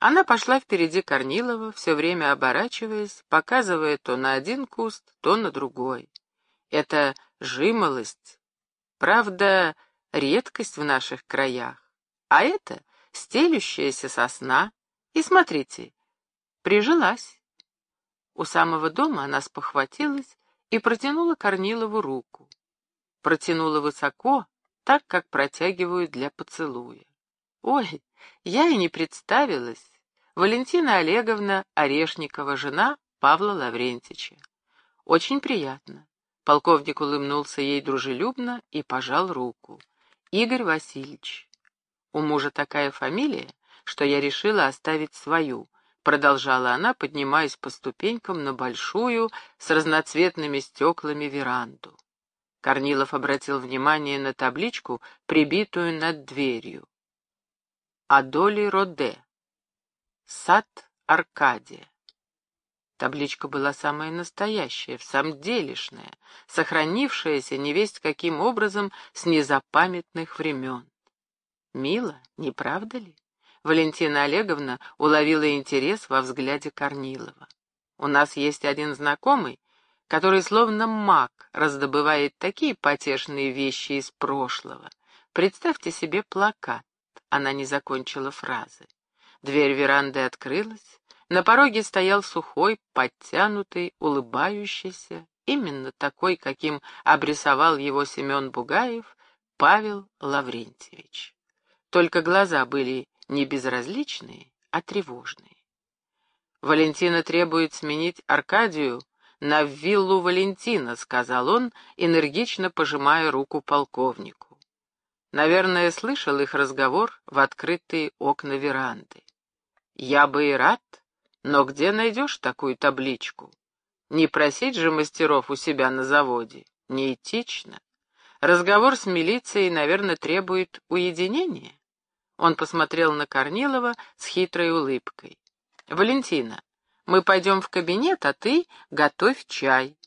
Она пошла впереди Корнилова, все время оборачиваясь, показывая то на один куст, то на другой. Это жимолость, правда, редкость в наших краях, а это стелющаяся сосна. И смотрите, прижилась. У самого дома она спохватилась и протянула Корнилову руку. Протянула высоко, так, как протягивают для поцелуя. Ой, я и не представилась. Валентина Олеговна Орешникова, жена Павла Лаврентича. Очень приятно. Полковник улыбнулся ей дружелюбно и пожал руку. Игорь Васильевич. У мужа такая фамилия, что я решила оставить свою, продолжала она, поднимаясь по ступенькам на большую с разноцветными стеклами веранду. Корнилов обратил внимание на табличку, прибитую над дверью. Адоли Роде. Сад Аркадия. Табличка была самая настоящая, в самом делешная, сохранившаяся невесть каким образом с незапамятных времен. Мило, не правда ли? Валентина Олеговна уловила интерес во взгляде Корнилова. У нас есть один знакомый, который словно маг раздобывает такие потешные вещи из прошлого. Представьте себе плакат. Она не закончила фразы. Дверь веранды открылась. На пороге стоял сухой, подтянутый, улыбающийся, именно такой, каким обрисовал его Семен Бугаев, Павел Лаврентьевич. Только глаза были не безразличные, а тревожные. «Валентина требует сменить Аркадию на виллу Валентина», — сказал он, энергично пожимая руку полковнику. Наверное, слышал их разговор в открытые окна веранды. Я бы и рад, но где найдешь такую табличку? Не просить же мастеров у себя на заводе. Неэтично. Разговор с милицией, наверное, требует уединения. Он посмотрел на Корнилова с хитрой улыбкой. «Валентина, мы пойдем в кабинет, а ты готовь чай».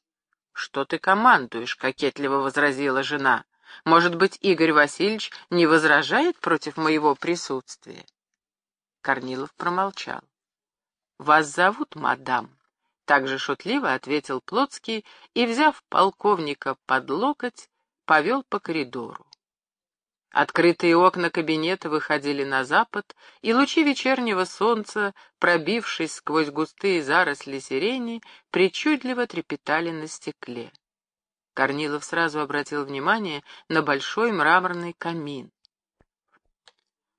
«Что ты командуешь?» — кокетливо возразила жена. Может быть, Игорь Васильевич не возражает против моего присутствия?» Корнилов промолчал. «Вас зовут, мадам?» Также шутливо ответил Плотский и, взяв полковника под локоть, повел по коридору. Открытые окна кабинета выходили на запад, и лучи вечернего солнца, пробившись сквозь густые заросли сирени, причудливо трепетали на стекле. Корнилов сразу обратил внимание на большой мраморный камин.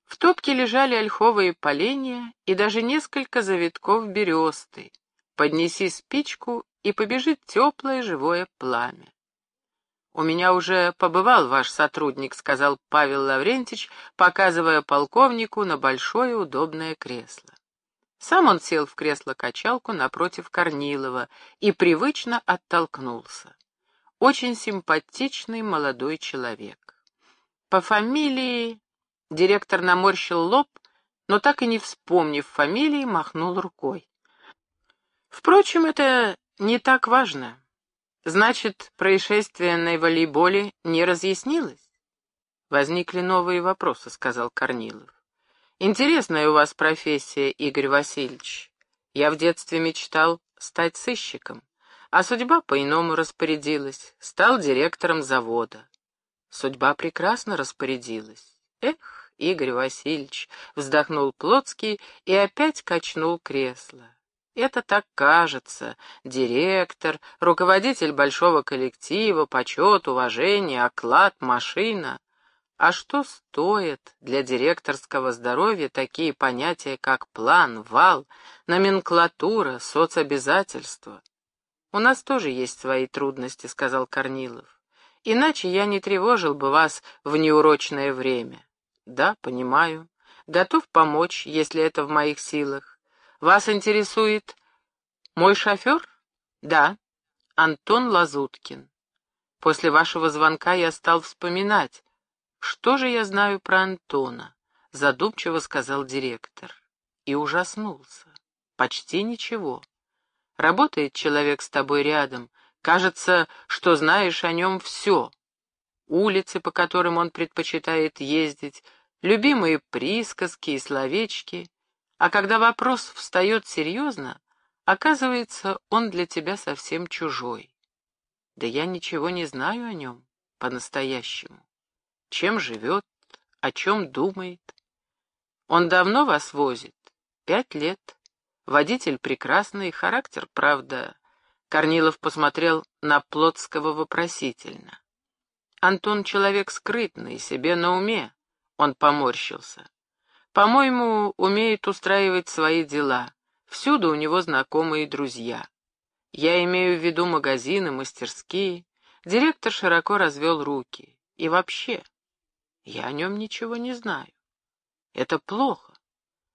В топке лежали ольховые поленья и даже несколько завитков бересты. Поднеси спичку, и побежит теплое живое пламя. «У меня уже побывал ваш сотрудник», — сказал Павел Лаврентич, показывая полковнику на большое удобное кресло. Сам он сел в кресло-качалку напротив Корнилова и привычно оттолкнулся очень симпатичный молодой человек. По фамилии директор наморщил лоб, но так и не вспомнив фамилии, махнул рукой. Впрочем, это не так важно. Значит, происшествие на волейболе не разъяснилось? Возникли новые вопросы, сказал Корнилов. Интересная у вас профессия, Игорь Васильевич. Я в детстве мечтал стать сыщиком. А судьба по-иному распорядилась, стал директором завода. Судьба прекрасно распорядилась. Эх, Игорь Васильевич, вздохнул Плотский и опять качнул кресло. Это так кажется. Директор, руководитель большого коллектива, почет, уважение, оклад, машина. А что стоят для директорского здоровья такие понятия, как план, вал, номенклатура, соцобязательства? «У нас тоже есть свои трудности», — сказал Корнилов. «Иначе я не тревожил бы вас в неурочное время». «Да, понимаю. Готов помочь, если это в моих силах. Вас интересует мой шофер?» «Да, Антон Лазуткин. После вашего звонка я стал вспоминать, что же я знаю про Антона», — задумчиво сказал директор. И ужаснулся. «Почти ничего». Работает человек с тобой рядом, кажется, что знаешь о нем все. Улицы, по которым он предпочитает ездить, любимые присказки и словечки. А когда вопрос встает серьезно, оказывается, он для тебя совсем чужой. Да я ничего не знаю о нем по-настоящему. Чем живет, о чем думает. Он давно вас возит? Пять лет. Водитель прекрасный, характер, правда. Корнилов посмотрел на Плотского вопросительно. Антон человек скрытный, себе на уме. Он поморщился. По-моему, умеет устраивать свои дела. Всюду у него знакомые друзья. Я имею в виду магазины, мастерские. Директор широко развел руки. И вообще, я о нем ничего не знаю. Это плохо.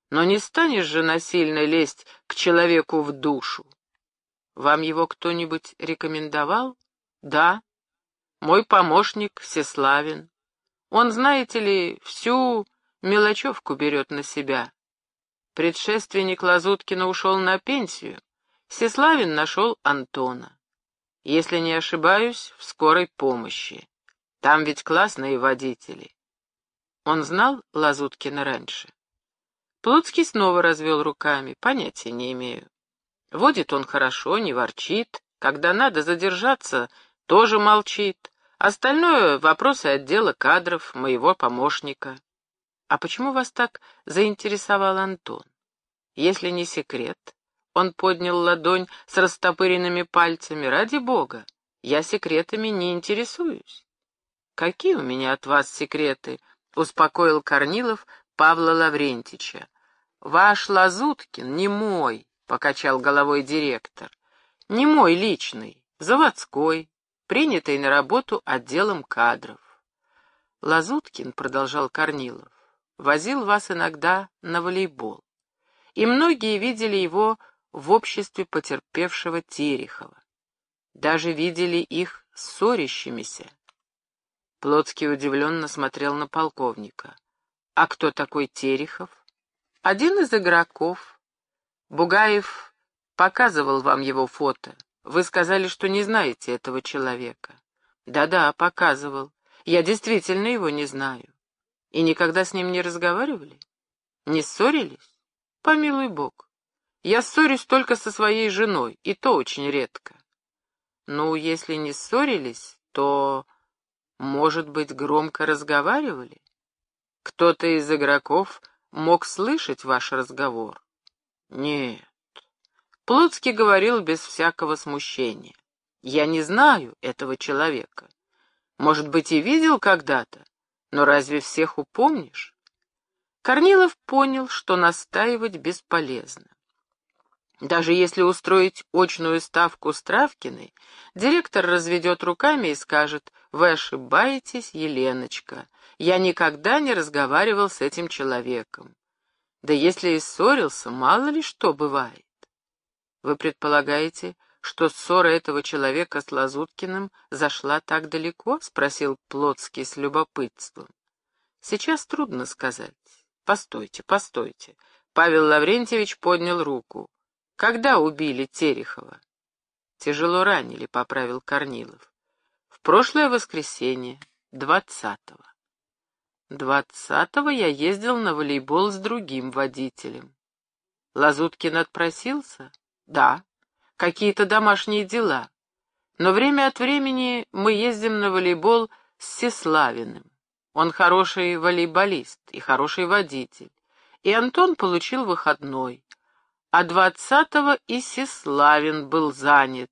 Но не станешь же насильно лезть к человеку в душу. Вам его кто-нибудь рекомендовал? Да. Мой помощник Сеславин. Он, знаете ли, всю мелочевку берет на себя. Предшественник Лазуткина ушел на пенсию. Сеславин нашел Антона. Если не ошибаюсь, в скорой помощи. Там ведь классные водители. Он знал Лазуткина раньше? Плотский снова развел руками. Понятия не имею. Водит он хорошо, не ворчит. Когда надо задержаться, тоже молчит. Остальное — вопросы отдела кадров, моего помощника. А почему вас так заинтересовал Антон? Если не секрет, он поднял ладонь с растопыренными пальцами. Ради бога, я секретами не интересуюсь. Какие у меня от вас секреты? Успокоил Корнилов Павла Лаврентича. Ваш Лазуткин не мой, покачал головой директор. Не мой личный, заводской, принятый на работу отделом кадров. Лазуткин, продолжал Корнилов, возил вас иногда на волейбол, и многие видели его в обществе потерпевшего Терехова. Даже видели их ссорящимися. Плотский удивленно смотрел на полковника. «А кто такой Терехов?» «Один из игроков. Бугаев показывал вам его фото. Вы сказали, что не знаете этого человека. Да-да, показывал. Я действительно его не знаю. И никогда с ним не разговаривали? Не ссорились? Помилуй бог. Я ссорюсь только со своей женой, и то очень редко. Ну, если не ссорились, то, может быть, громко разговаривали? Кто-то из игроков мог слышать ваш разговор? Нет. Плотский говорил без всякого смущения. «Я не знаю этого человека. Может быть, и видел когда-то, но разве всех упомнишь?» Корнилов понял, что настаивать бесполезно. Даже если устроить очную ставку с Травкиной, директор разведет руками и скажет «Вы ошибаетесь, Еленочка, я никогда не разговаривал с этим человеком». Да если и ссорился, мало ли что бывает. Вы предполагаете, что ссора этого человека с Лазуткиным зашла так далеко? — спросил Плотский с любопытством. Сейчас трудно сказать. Постойте, постойте. Павел Лаврентьевич поднял руку. Когда убили Терехова? Тяжело ранили, — поправил Корнилов. В прошлое воскресенье, двадцатого. Двадцатого я ездил на волейбол с другим водителем. Лазуткин отпросился? Да, какие-то домашние дела. Но время от времени мы ездим на волейбол с Сеславиным. Он хороший волейболист и хороший водитель. И Антон получил выходной. А двадцатого и Сеславин был занят.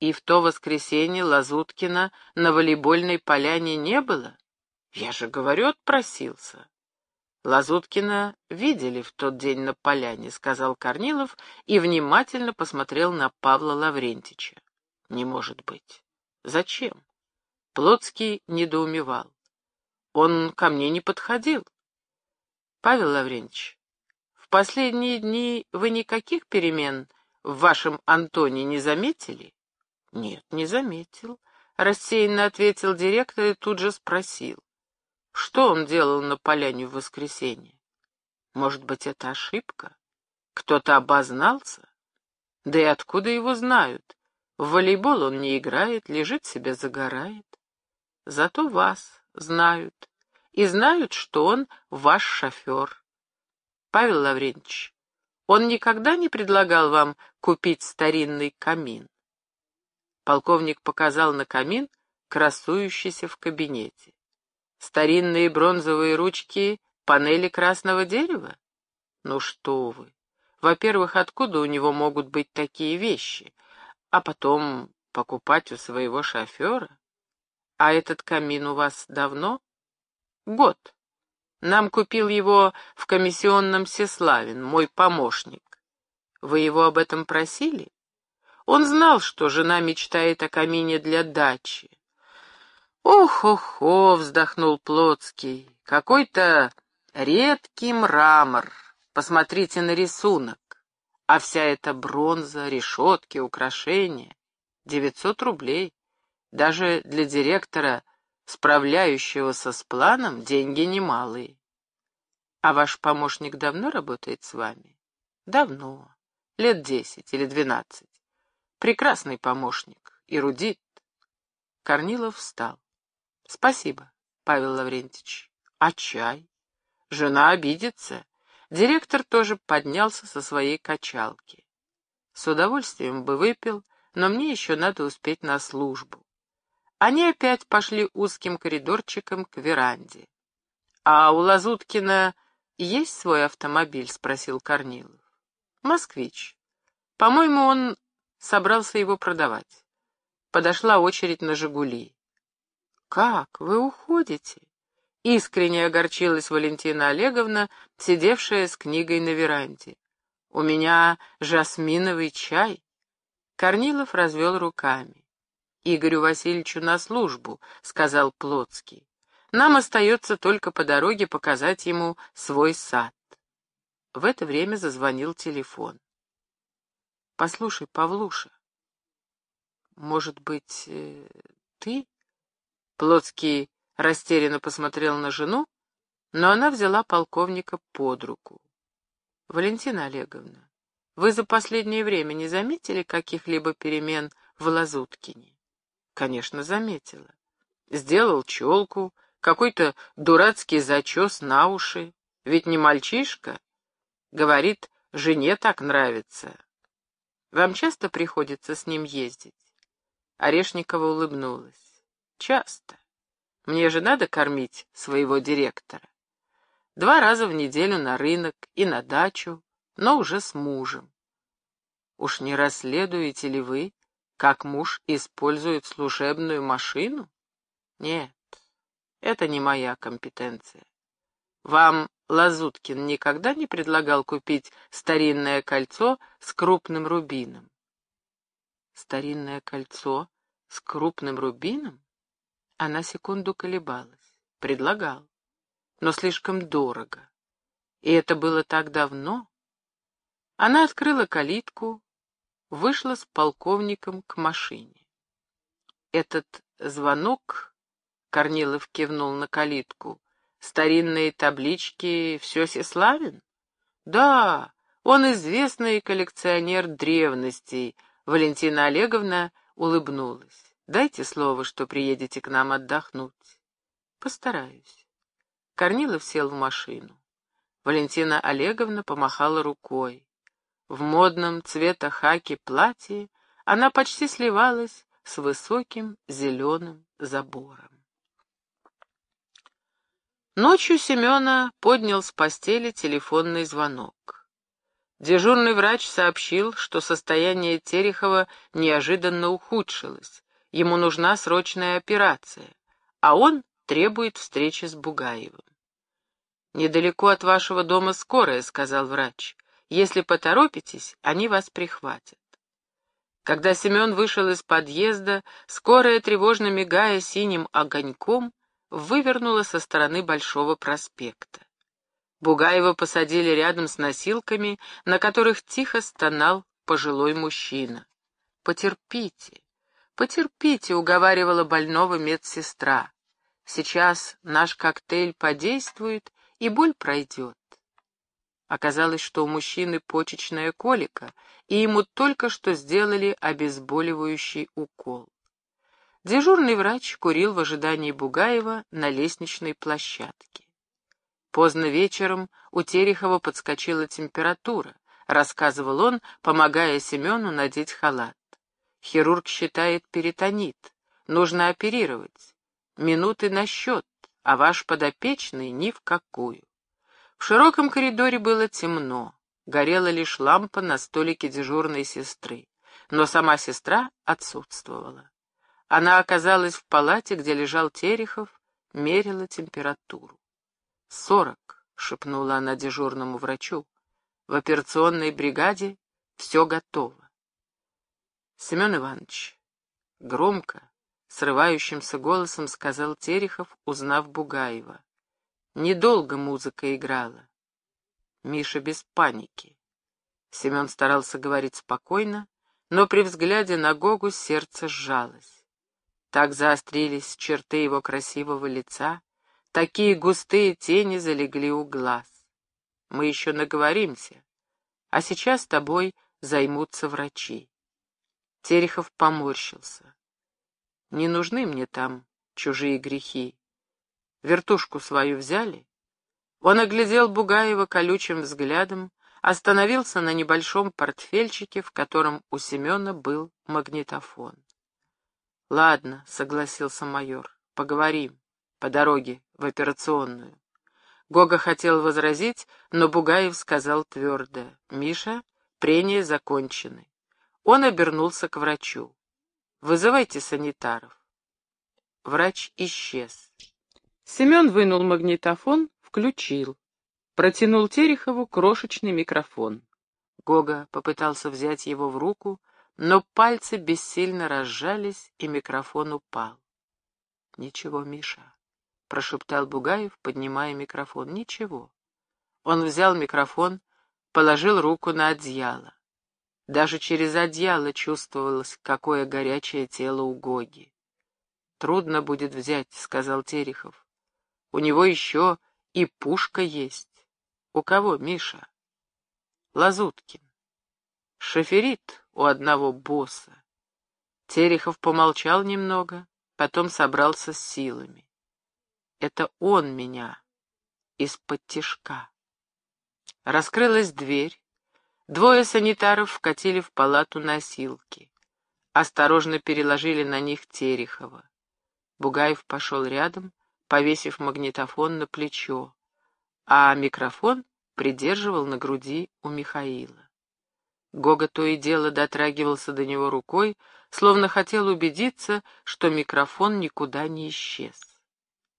И в то воскресенье Лазуткина на волейбольной поляне не было? Я же говорю, отпросился. Лазуткина видели в тот день на поляне, сказал Корнилов и внимательно посмотрел на Павла Лаврентича. Не может быть. Зачем? Плотский недоумевал. Он ко мне не подходил. Павел Лаврентич, в последние дни вы никаких перемен в вашем Антоне не заметили? Нет, не заметил, рассеянно ответил директор и тут же спросил. Что он делал на поляне в воскресенье? Может быть, это ошибка? Кто-то обознался? Да и откуда его знают? В волейбол он не играет, лежит себе, загорает. Зато вас знают. И знают, что он ваш шофер. Павел Лаврентьевич, он никогда не предлагал вам купить старинный камин? Полковник показал на камин, красующийся в кабинете. Старинные бронзовые ручки панели красного дерева? Ну что вы! Во-первых, откуда у него могут быть такие вещи? А потом покупать у своего шофера? А этот камин у вас давно? Год. Нам купил его в комиссионном Сеславин, мой помощник. Вы его об этом просили? Он знал, что жена мечтает о камине для дачи. «Ох-охо!» — вздохнул Плотский. «Какой-то редкий мрамор. Посмотрите на рисунок. А вся эта бронза, решетки, украшения. Девятьсот рублей. Даже для директора, справляющегося с планом, деньги немалые. А ваш помощник давно работает с вами? Давно. Лет десять или двенадцать. Прекрасный помощник. Эрудит. Корнилов встал. Спасибо, Павел Лаврентьевич. А чай? Жена обидится. Директор тоже поднялся со своей качалки. С удовольствием бы выпил, но мне еще надо успеть на службу. Они опять пошли узким коридорчиком к веранде. «А у Лазуткина есть свой автомобиль?» — спросил Корнилов. «Москвич. По-моему, он собрался его продавать. Подошла очередь на «Жигули». «Как? Вы уходите?» Искренне огорчилась Валентина Олеговна, сидевшая с книгой на веранде. «У меня жасминовый чай». Корнилов развел руками. Игорю Васильевичу на службу», — сказал Плотский. «Нам остается только по дороге показать ему свой сад». В это время зазвонил телефон. «Послушай, Павлуша, может быть, э, ты?» Плотский растерянно посмотрел на жену, но она взяла полковника под руку. «Валентина Олеговна, вы за последнее время не заметили каких-либо перемен в Лазуткине?» Конечно, заметила. Сделал челку, какой-то дурацкий зачес на уши. Ведь не мальчишка. Говорит, жене так нравится. Вам часто приходится с ним ездить? Орешникова улыбнулась. Часто. Мне же надо кормить своего директора. Два раза в неделю на рынок и на дачу, но уже с мужем. Уж не расследуете ли вы как муж использует служебную машину? Нет, это не моя компетенция. Вам Лазуткин никогда не предлагал купить старинное кольцо с крупным рубином? Старинное кольцо с крупным рубином? Она секунду колебалась. Предлагал. Но слишком дорого. И это было так давно. Она открыла калитку, вышла с полковником к машине. Этот звонок, Корнилов кивнул на калитку, старинные таблички, все Сеславин? Да, он известный коллекционер древностей, Валентина Олеговна улыбнулась. Дайте слово, что приедете к нам отдохнуть. Постараюсь. Корнилов сел в машину. Валентина Олеговна помахала рукой. В модном цвета хаки платье она почти сливалась с высоким зеленым забором. Ночью Семена поднял с постели телефонный звонок. Дежурный врач сообщил, что состояние Терехова неожиданно ухудшилось, ему нужна срочная операция, а он требует встречи с Бугаевым. «Недалеко от вашего дома скорая», — сказал врач. Если поторопитесь, они вас прихватят. Когда Семен вышел из подъезда, скорая, тревожно мигая синим огоньком, вывернула со стороны Большого проспекта. Бугаева посадили рядом с носилками, на которых тихо стонал пожилой мужчина. «Потерпите, потерпите», — уговаривала больного медсестра. «Сейчас наш коктейль подействует, и боль пройдет». Оказалось, что у мужчины почечная колика, и ему только что сделали обезболивающий укол. Дежурный врач курил в ожидании Бугаева на лестничной площадке. Поздно вечером у Терехова подскочила температура, рассказывал он, помогая Семену надеть халат. Хирург считает перитонит. Нужно оперировать. Минуты на счет, а ваш подопечный ни в какую. В широком коридоре было темно. Горела лишь лампа на столике дежурной сестры. Но сама сестра отсутствовала. Она оказалась в палате, где лежал Терехов, мерила температуру. «Сорок», — шепнула она дежурному врачу. «В операционной бригаде все готово». Семен Иванович, громко, срывающимся голосом сказал Терехов, узнав Бугаева. Недолго музыка играла. Миша без паники. Семен старался говорить спокойно, но при взгляде на Гогу сердце сжалось. Так заострились черты его красивого лица, такие густые тени залегли у глаз. Мы еще наговоримся, а сейчас тобой займутся врачи. Терехов поморщился. Не нужны мне там чужие грехи. Вертушку свою взяли? Он оглядел Бугаева колючим взглядом, остановился на небольшом портфельчике, в котором у Семена был магнитофон. «Ладно», — согласился майор, — «поговорим по дороге в операционную». Гога хотел возразить, но Бугаев сказал твердо, «Миша, прения закончены». Он обернулся к врачу. «Вызывайте санитаров». Врач исчез. Семен вынул магнитофон, включил. Протянул Терехову крошечный микрофон. Гога попытался взять его в руку, но пальцы бессильно разжались, и микрофон упал. «Ничего, Миша», — прошептал Бугаев, поднимая микрофон. «Ничего». Он взял микрофон, положил руку на одеяло. Даже через одеяло чувствовалось, какое горячее тело у Гоги. «Трудно будет взять», — сказал Терехов. «У него еще и пушка есть. У кого, Миша? Лазуткин. Шоферит у одного босса. Терехов помолчал немного, потом собрался с силами. Это он меня из-под тишка. Раскрылась дверь. Двое санитаров вкатили в палату носилки. Осторожно переложили на них Терехова. Бугаев пошел рядом, повесив магнитофон на плечо, а микрофон придерживал на груди у Михаила. Гога то и дело дотрагивался до него рукой, словно хотел убедиться, что микрофон никуда не исчез.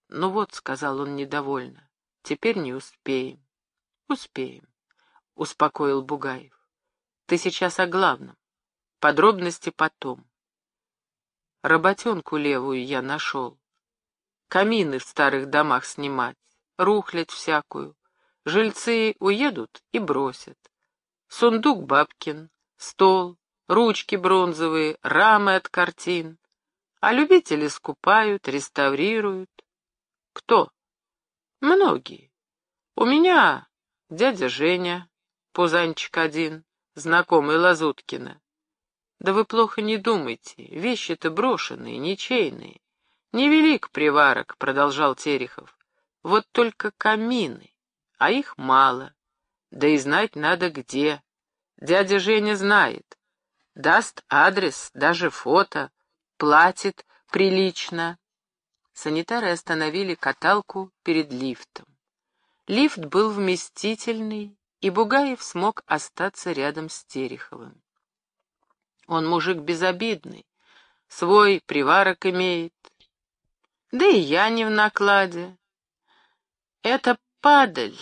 «Ну вот», — сказал он недовольно, — «теперь не успеем». «Успеем», — успокоил Бугаев. «Ты сейчас о главном. Подробности потом. Работенку левую я нашел камины в старых домах снимать, рухлядь всякую. Жильцы уедут и бросят. Сундук бабкин, стол, ручки бронзовые, рамы от картин. А любители скупают, реставрируют. Кто? Многие. У меня дядя Женя, пузанчик один, знакомый Лазуткина. Да вы плохо не думайте, вещи-то брошенные, ничейные. «Невелик приварок», — продолжал Терехов. «Вот только камины, а их мало. Да и знать надо где. Дядя Женя знает. Даст адрес, даже фото, платит прилично». Санитары остановили каталку перед лифтом. Лифт был вместительный, и Бугаев смог остаться рядом с Тереховым. Он мужик безобидный, свой приварок имеет, да и я не в накладе. Это падаль.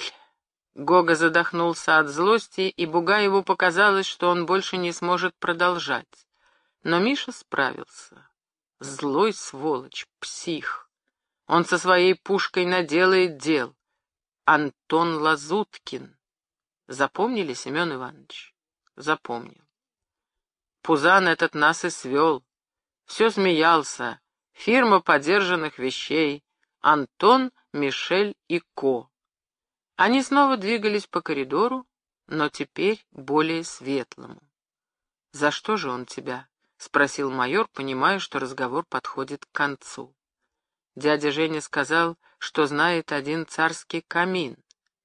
Гога задохнулся от злости, и Бугаеву показалось, что он больше не сможет продолжать. Но Миша справился. Злой сволочь, псих. Он со своей пушкой наделает дел. Антон Лазуткин. Запомнили, Семен Иванович? Запомнил. Пузан этот нас и свел. Все смеялся. Фирма подержанных вещей. Антон, Мишель и Ко. Они снова двигались по коридору, но теперь более светлому. «За что же он тебя?» — спросил майор, понимая, что разговор подходит к концу. Дядя Женя сказал, что знает один царский камин.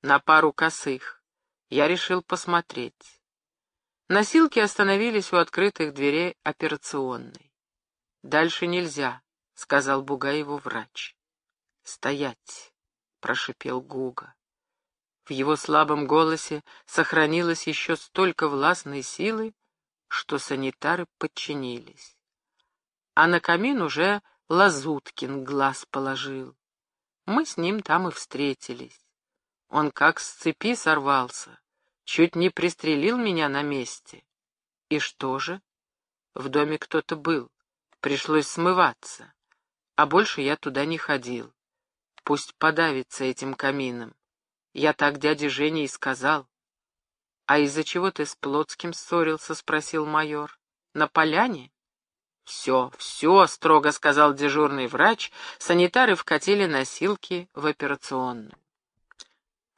на пару косых. Я решил посмотреть. Носилки остановились у открытых дверей операционной. «Дальше нельзя», — сказал Бугаеву врач. «Стоять», — прошипел Гуга. В его слабом голосе сохранилось еще столько властной силы, что санитары подчинились. А на камин уже Лазуткин глаз положил. Мы с ним там и встретились. Он как с цепи сорвался, чуть не пристрелил меня на месте. И что же? В доме кто-то был, пришлось смываться, а больше я туда не ходил. Пусть подавится этим камином. Я так дяде Жене и сказал. — А из-за чего ты с Плотским ссорился? — спросил майор. — На поляне? — Все, все, — строго сказал дежурный врач. Санитары вкатили носилки в операционную.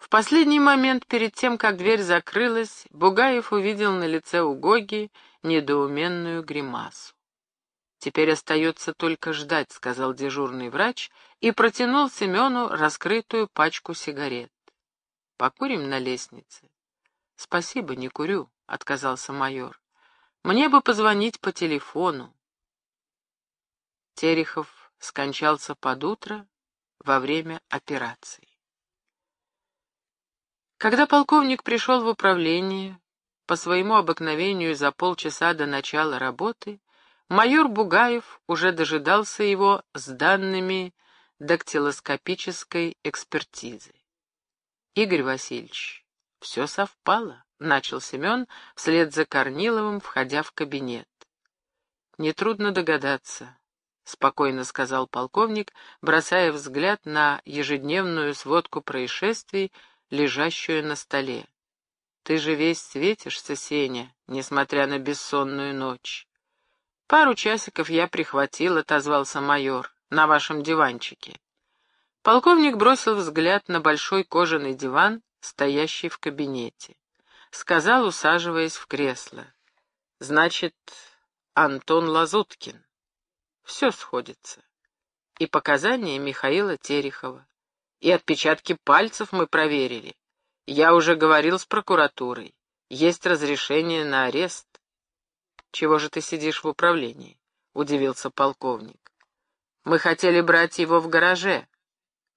В последний момент, перед тем, как дверь закрылась, Бугаев увидел на лице у Гоги недоуменную гримасу. «Теперь остается только ждать», — сказал дежурный врач и протянул Семену раскрытую пачку сигарет. «Покурим на лестнице?» «Спасибо, не курю», — отказался майор. «Мне бы позвонить по телефону». Терехов скончался под утро во время операции. Когда полковник пришел в управление, по своему обыкновению за полчаса до начала работы, майор Бугаев уже дожидался его с данными дактилоскопической экспертизы. «Игорь Васильевич, все совпало», — начал Семен вслед за Корниловым, входя в кабинет. «Нетрудно догадаться», — спокойно сказал полковник, бросая взгляд на ежедневную сводку происшествий, лежащую на столе. «Ты же весь светишься, Сеня, несмотря на бессонную ночь». «Пару часиков я прихватил», — отозвался майор, — «на вашем диванчике». Полковник бросил взгляд на большой кожаный диван, стоящий в кабинете. Сказал, усаживаясь в кресло. «Значит, Антон Лазуткин». Все сходится. И показания Михаила Терехова, и отпечатки пальцев мы проверили. Я уже говорил с прокуратурой. Есть разрешение на арест. Чего же ты сидишь в управлении? Удивился полковник. Мы хотели брать его в гараже.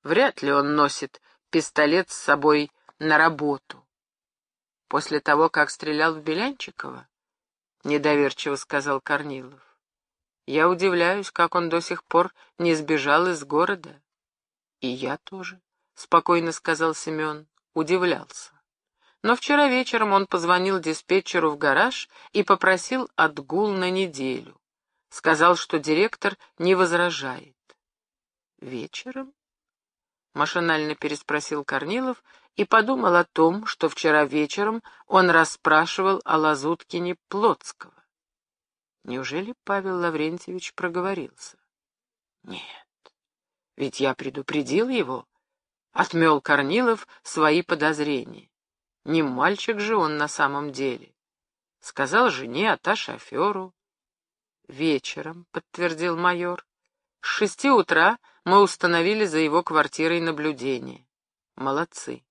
Вряд ли он носит пистолет с собой на работу. После того, как стрелял в Белянчикова? Недоверчиво сказал Корнилов. Я удивляюсь, как он до сих пор не сбежал из города. «И я тоже», — спокойно сказал Семен, удивлялся. Но вчера вечером он позвонил диспетчеру в гараж и попросил отгул на неделю. Сказал, что директор не возражает. «Вечером?» — машинально переспросил Корнилов и подумал о том, что вчера вечером он расспрашивал о Лазуткине Плотского. Неужели Павел Лаврентьевич проговорился? Нет. Ведь я предупредил его. Отмел Корнилов свои подозрения. Не мальчик же он на самом деле. Сказал жене, а та шоферу. Вечером, подтвердил майор. С шести утра мы установили за его квартирой наблюдение. Молодцы.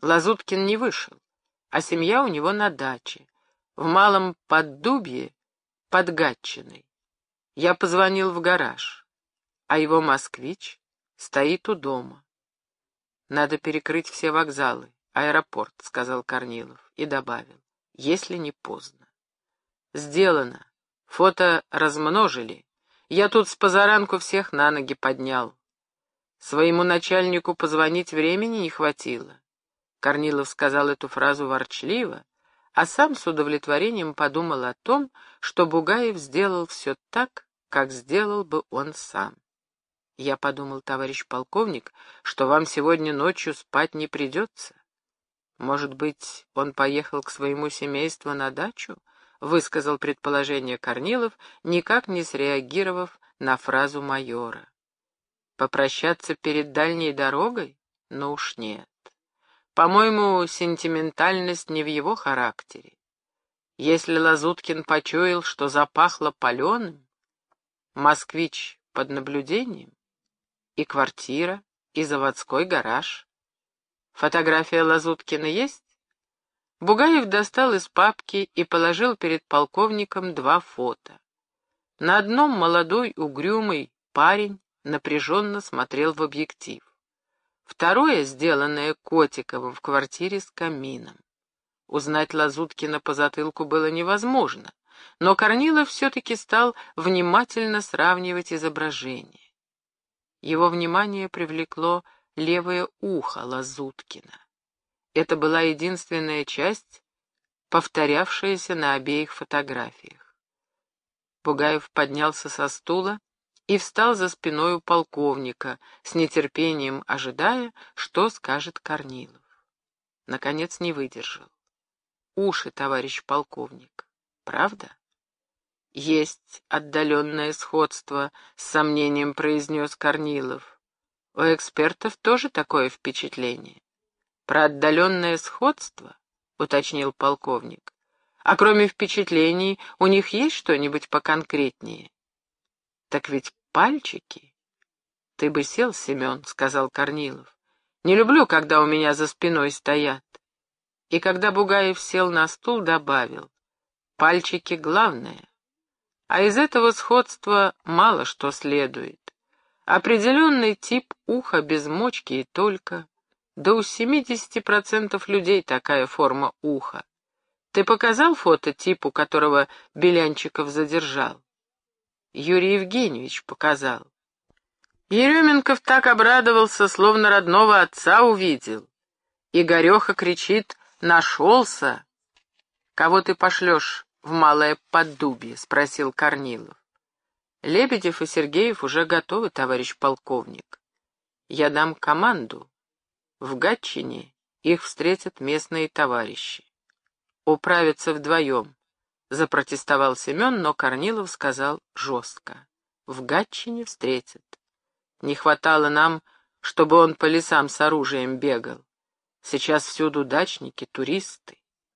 Лазуткин не вышел, а семья у него на даче, в малом Поддубье под Гатчиной. Я позвонил в гараж а его москвич стоит у дома. Надо перекрыть все вокзалы, аэропорт, — сказал Корнилов и добавил, — если не поздно. Сделано. Фото размножили. Я тут с позаранку всех на ноги поднял. Своему начальнику позвонить времени не хватило. Корнилов сказал эту фразу ворчливо, а сам с удовлетворением подумал о том, что Бугаев сделал все так, как сделал бы он сам. Я подумал, товарищ полковник, что вам сегодня ночью спать не придется. Может быть, он поехал к своему семейству на дачу? Высказал предположение Корнилов, никак не среагировав на фразу майора. Попрощаться перед дальней дорогой? Ну уж нет. По-моему, сентиментальность не в его характере. Если Лазуткин почуял, что запахло паленым, москвич под наблюдением, и квартира, и заводской гараж. Фотография Лазуткина есть? Бугаев достал из папки и положил перед полковником два фото. На одном молодой угрюмый парень напряженно смотрел в объектив. Второе, сделанное Котиковым в квартире с камином. Узнать Лазуткина по затылку было невозможно, но Корнилов все-таки стал внимательно сравнивать изображения. Его внимание привлекло левое ухо Лазуткина. Это была единственная часть, повторявшаяся на обеих фотографиях. Бугаев поднялся со стула и встал за спиной у полковника, с нетерпением ожидая, что скажет Корнилов. Наконец не выдержал. «Уши, товарищ полковник, правда?» «Есть отдаленное сходство», — с сомнением произнес Корнилов. «У экспертов тоже такое впечатление». «Про отдаленное сходство?» — уточнил полковник. «А кроме впечатлений, у них есть что-нибудь поконкретнее?» «Так ведь пальчики...» «Ты бы сел, Семен», — сказал Корнилов. «Не люблю, когда у меня за спиной стоят». И когда Бугаев сел на стул, добавил. «Пальчики главное». А из этого сходства мало что следует. Определенный тип уха без мочки и только. Да у 70% людей такая форма уха. Ты показал фото типу, которого Белянчиков задержал? Юрий Евгеньевич показал. Еременков так обрадовался, словно родного отца увидел. Игореха кричит «Нашелся!» «Кого ты пошлешь в Малое Поддубье?» — спросил Корнилов. «Лебедев и Сергеев уже готовы, товарищ полковник. Я дам команду, в Гатчине их встретят местные товарищи. Управятся вдвоем, запротестовал Семен, но Корнилов сказал жестко. В Гатчине встретят. Не хватало нам, чтобы он по лесам с оружием бегал. Сейчас всюду дачники, туристы.